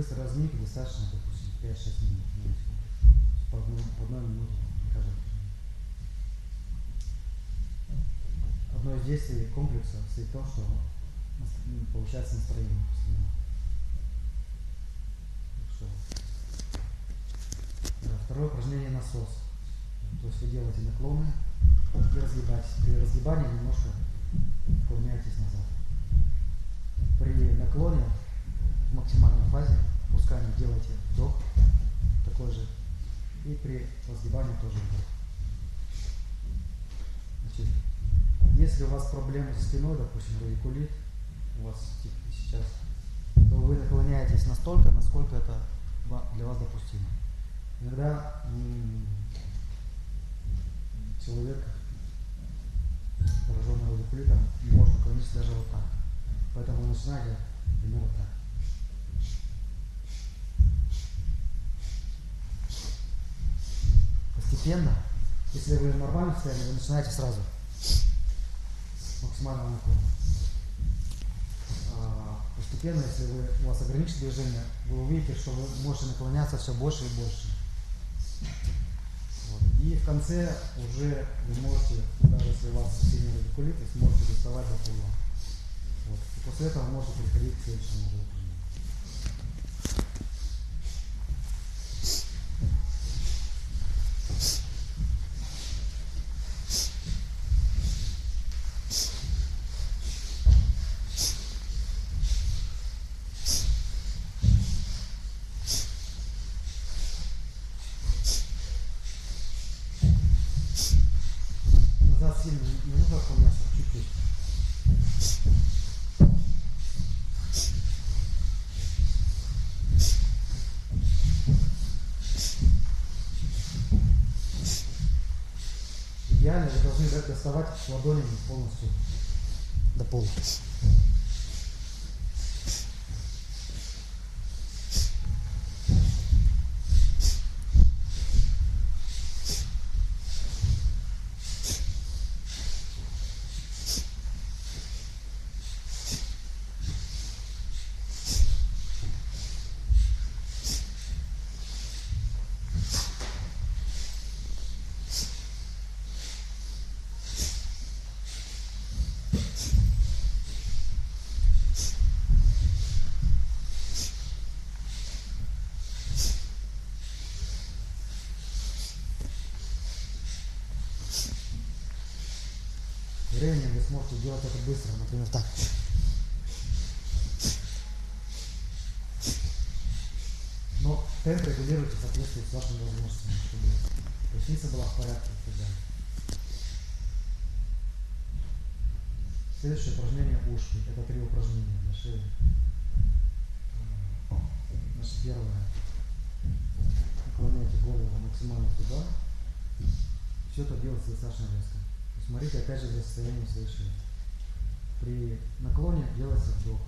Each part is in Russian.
быстро разминки достаточно, допустим, 5-6 минут. По одной, по одной минуте каждое Одно из действий комплекса состоит в том, что получается настроение после него. Второе упражнение насос. То есть вы делаете наклоны и разгибаетесь. При разгибании немножко наклоняетесь назад. При наклоне в максимальной фазе пускания делайте вдох такой же. И при разгибании тоже вдох. Значит, если у вас проблемы со спиной, допустим, радикулит, у вас типа, сейчас, то вы наклоняетесь настолько, насколько это для вас допустимо. Иногда человек, пораженный радикулитом, не может наклониться даже вот так. Поэтому начинайте примерно так. Постепенно, если вы в нормальном состоянии, вы начинаете сразу максимально наклона. А, постепенно, если вы, у вас ограничено движение, вы увидите, что вы можете наклоняться все больше и больше. Вот. И в конце уже вы можете, даже если у вас сильный радикулит, сможете доставать до пола. Вот. И после этого можете переходить к следующему уже доставать ладонями полностью до пола. временем вы сможете делать это быстро, например, так. Но темп регулируйте в соответствии с вашими возможностями, чтобы поясница была в порядке и. Следующее упражнение ушки. Это три упражнения для шеи. Значит, первое. Наклоняйте голову максимально туда. Все это делается достаточно резко. Смотрите опять же за состоянием своей шеи. При наклоне делается вдох.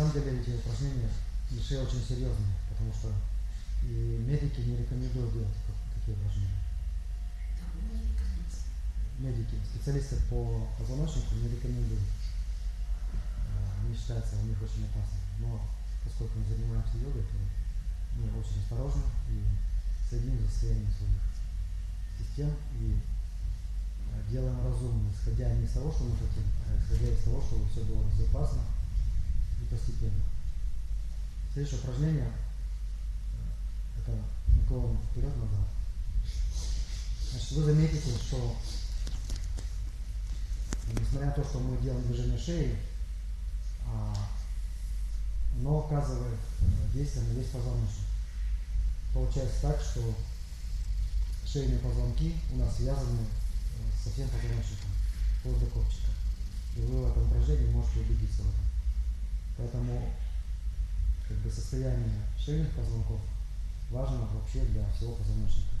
Самом деле эти упражнения для шеи очень серьезные, потому что и медики не рекомендуют делать такие упражнения. Медики, специалисты по позвоночнику не рекомендуют. А, они считаются у них очень опасно. Но поскольку мы занимаемся йогой, то мы очень осторожны и следим за состоянием своих систем и а, делаем разумно, исходя не из того, что мы хотим, а исходя из того, чтобы все было безопасно, и постепенно. Следующее упражнение – это наклон вперед-назад. Значит, вы заметите, что несмотря на то, что мы делаем движение шеи, а, оно оказывает э, действие на весь позвоночник. получается так, что шейные позвонки у нас связаны э, со всем позвоночником, вплоть до копчика. И вы в этом упражнении можете убедиться в этом. Поэтому как бы, состояние шейных позвонков важно вообще для всего позвоночника.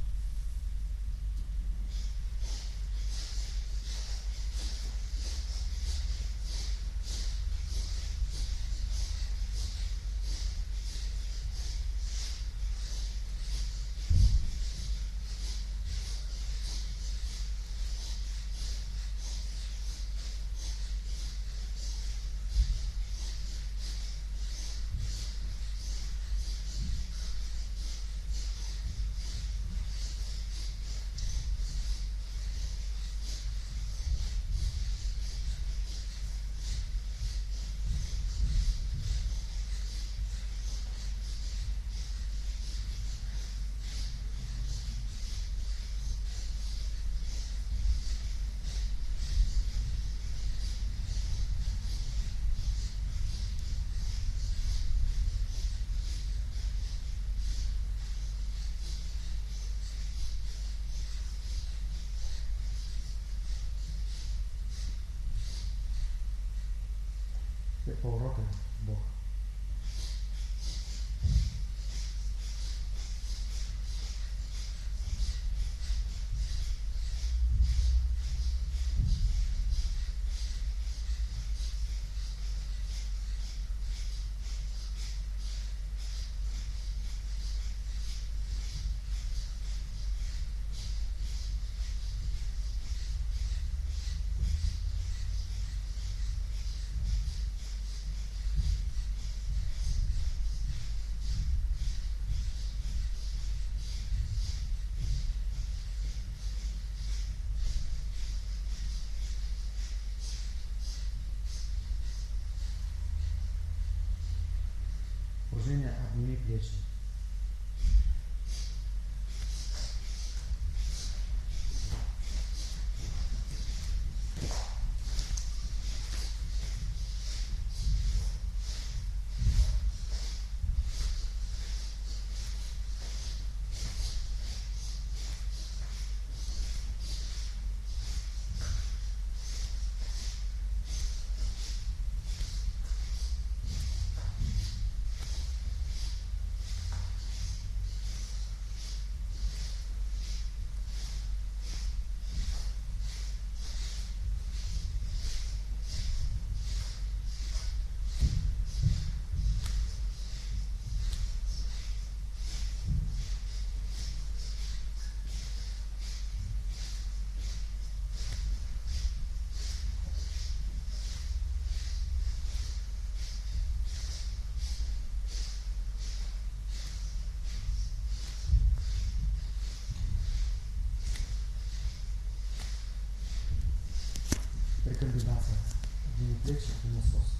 for rotten в бок. Упражнение «Обними плечи». Рекомендация. Обними плечи и насос.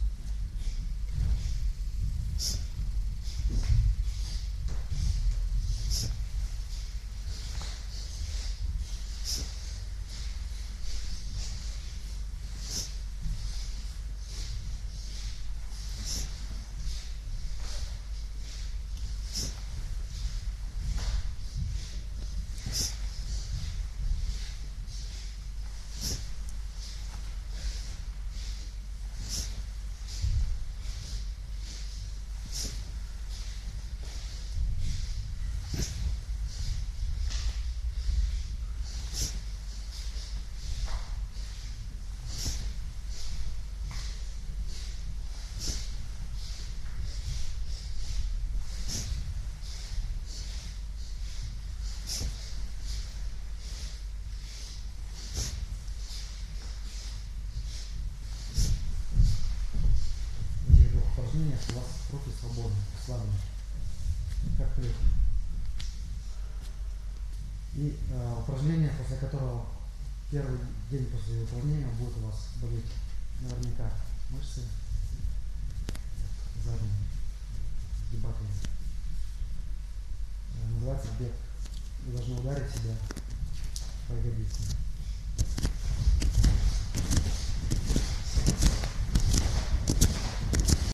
Упражнение, после которого первый день после упражнения будет у вас болеть наверняка мышцы задние, сгибательные. Э, Называется бег. Вы должны ударить себя по ягодице.